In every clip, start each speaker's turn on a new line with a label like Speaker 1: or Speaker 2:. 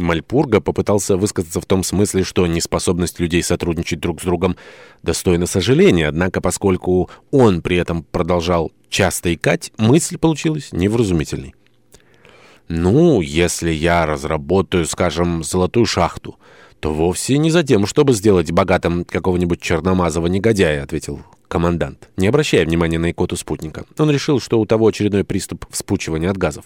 Speaker 1: Мальпурга попытался высказаться в том смысле, что неспособность людей сотрудничать друг с другом достойна сожаления, однако поскольку он при этом продолжал часто икать, мысль получилась невразумительной. «Ну, если я разработаю, скажем, золотую шахту, то вовсе не за тем, чтобы сделать богатым какого-нибудь черномазого негодяя», — ответил командант, не обращая внимания на икоту спутника. Он решил, что у того очередной приступ вспучивания от газов.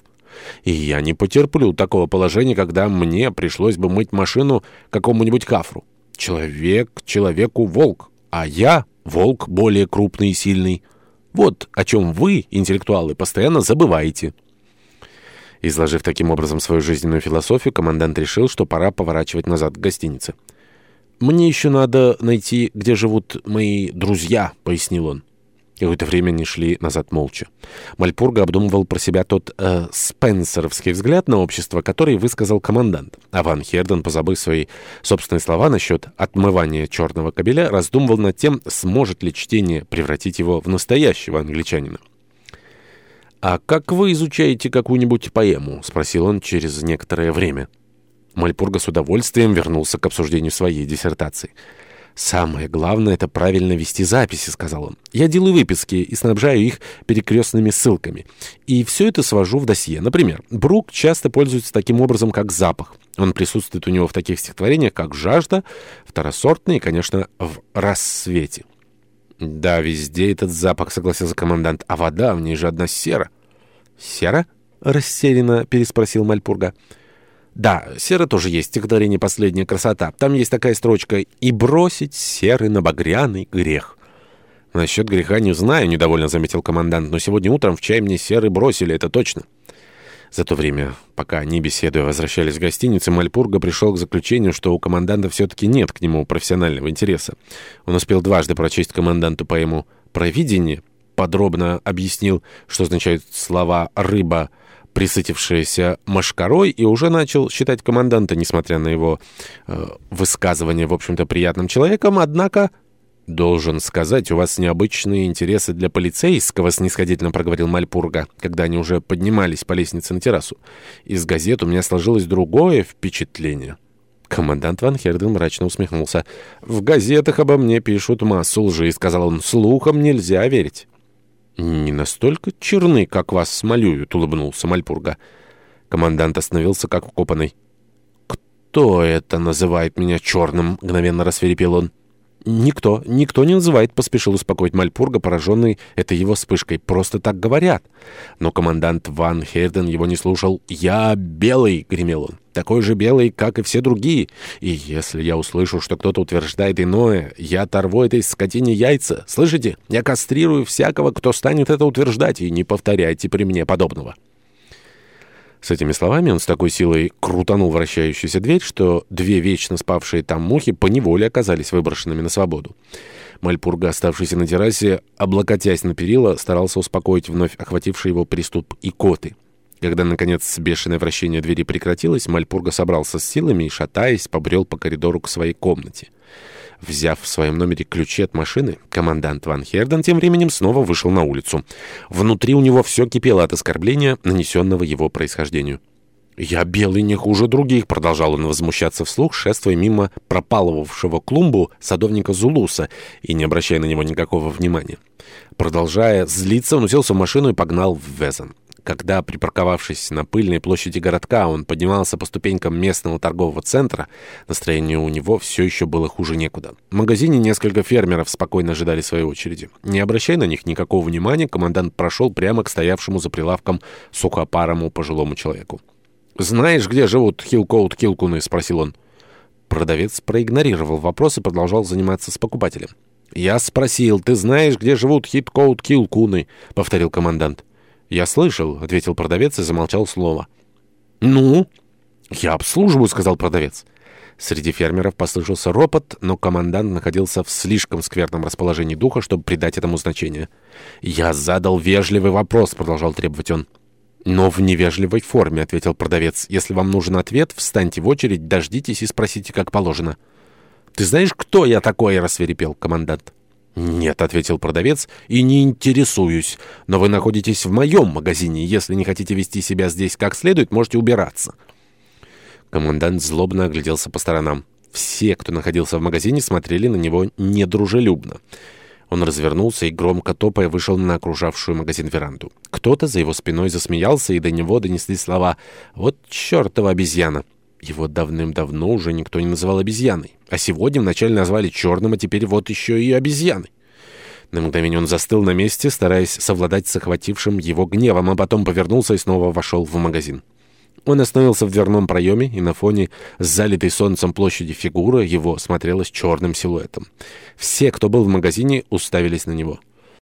Speaker 1: И я не потерплю такого положения, когда мне пришлось бы мыть машину какому-нибудь кафру. Человек человеку волк, а я волк более крупный и сильный. Вот о чем вы, интеллектуалы, постоянно забываете». Изложив таким образом свою жизненную философию, командант решил, что пора поворачивать назад к гостинице. «Мне еще надо найти, где живут мои друзья», — пояснил он. Какое-то время они шли назад молча. Мальпурга обдумывал про себя тот э, спенсеровский взгляд на общество, который высказал командант. А Ван Херден, позабыв свои собственные слова насчет отмывания черного кабеля, раздумывал над тем, сможет ли чтение превратить его в настоящего англичанина. «А как вы изучаете какую-нибудь поэму?» — спросил он через некоторое время. Мальпурга с удовольствием вернулся к обсуждению своей диссертации. «Самое главное — это правильно вести записи», — сказал он. «Я делаю выписки и снабжаю их перекрестными ссылками. И все это свожу в досье. Например, Брук часто пользуется таким образом, как запах. Он присутствует у него в таких стихотворениях, как «Жажда», «Второсортный» и, конечно, «В рассвете». «Да, везде этот запах», — согласился командант. «А вода, в ней же одна сера». «Сера?» — растерянно переспросил Мальпурга. «Сера?» Да, серы тоже есть, стихотворение «Последняя красота». Там есть такая строчка «И бросить серы на багряный грех». «Насчет греха не знаю», — недовольно заметил командант, «но сегодня утром в чай мне серы бросили, это точно». За то время, пока они, беседуя, возвращались в гостиницу, Мальпурга пришел к заключению, что у команданта все-таки нет к нему профессионального интереса. Он успел дважды прочесть команданту поэму «Провидение», подробно объяснил, что означают слова «рыба», присытившаяся мошкарой, и уже начал считать команданта, несмотря на его э, высказывание, в общем-то, приятным человеком, однако... «Должен сказать, у вас необычные интересы для полицейского», — снисходительно проговорил Мальпурга, когда они уже поднимались по лестнице на террасу. «Из газет у меня сложилось другое впечатление». Командант Ван Херден мрачно усмехнулся. «В газетах обо мне пишут массу лжи», — сказал он. «Слухам нельзя верить». «Не настолько черны, как вас смолюют», — улыбнулся Мальпурга. Командант остановился, как укопанный. «Кто это называет меня черным?» — мгновенно рассверепел он. Никто, никто не называет, поспешил успокоить Мальпурга, пораженный этой его вспышкой. Просто так говорят. Но командант Ван Херден его не слушал. «Я белый!» — гремел он. «Такой же белый, как и все другие. И если я услышу, что кто-то утверждает иное, я оторву этой скотине яйца. Слышите? Я кастрирую всякого, кто станет это утверждать, и не повторяйте при мне подобного». С этими словами он с такой силой крутанул вращающуюся дверь, что две вечно спавшие там мухи поневоле оказались выброшенными на свободу. Мальпурга, оставшийся на террасе, облокотясь на перила, старался успокоить вновь охвативший его приступ икоты. Когда, наконец, бешеное вращение двери прекратилось, Мальпурга собрался с силами и, шатаясь, побрел по коридору к своей комнате. Взяв в своем номере ключи от машины, командант Ван Херден тем временем снова вышел на улицу. Внутри у него все кипело от оскорбления, нанесенного его происхождению. «Я белый не хуже других», — продолжал он возмущаться вслух, шествуя мимо пропалывавшего клумбу садовника Зулуса и не обращая на него никакого внимания. Продолжая злиться, он уселся в машину и погнал в Везен. Когда, припарковавшись на пыльной площади городка, он поднимался по ступенькам местного торгового центра, настроение у него все еще было хуже некуда. В магазине несколько фермеров спокойно ожидали своей очереди. Не обращая на них никакого внимания, командант прошел прямо к стоявшему за прилавком сухопарому пожилому человеку. «Знаешь, где живут Хилкоут-Хилкуны?» — спросил он. Продавец проигнорировал вопрос и продолжал заниматься с покупателем. «Я спросил, ты знаешь, где живут Хиткоут-Килкуны?» — повторил командант. «Я слышал», — ответил продавец и замолчал слово. «Ну?» «Я обслуживаю», — сказал продавец. Среди фермеров послышался ропот, но командант находился в слишком скверном расположении духа, чтобы придать этому значение. «Я задал вежливый вопрос», — продолжал требовать он. «Но в невежливой форме», — ответил продавец. «Если вам нужен ответ, встаньте в очередь, дождитесь и спросите, как положено». «Ты знаешь, кто я такой?» — рассверепел командант. «Нет», — ответил продавец, — «и не интересуюсь. Но вы находитесь в моем магазине. Если не хотите вести себя здесь как следует, можете убираться». Командант злобно огляделся по сторонам. Все, кто находился в магазине, смотрели на него недружелюбно. Он развернулся и, громко топая, вышел на окружавшую магазин веранду. Кто-то за его спиной засмеялся, и до него донесли слова «Вот чертова обезьяна!» Его давным-давно уже никто не называл обезьяной. А сегодня вначале назвали черным, а теперь вот еще и обезьяной. На мгновение он застыл на месте, стараясь совладать с охватившим его гневом, а потом повернулся и снова вошел в магазин. Он остановился в дверном проеме, и на фоне залитой солнцем площади фигура его смотрелась черным силуэтом. Все, кто был в магазине, уставились на него.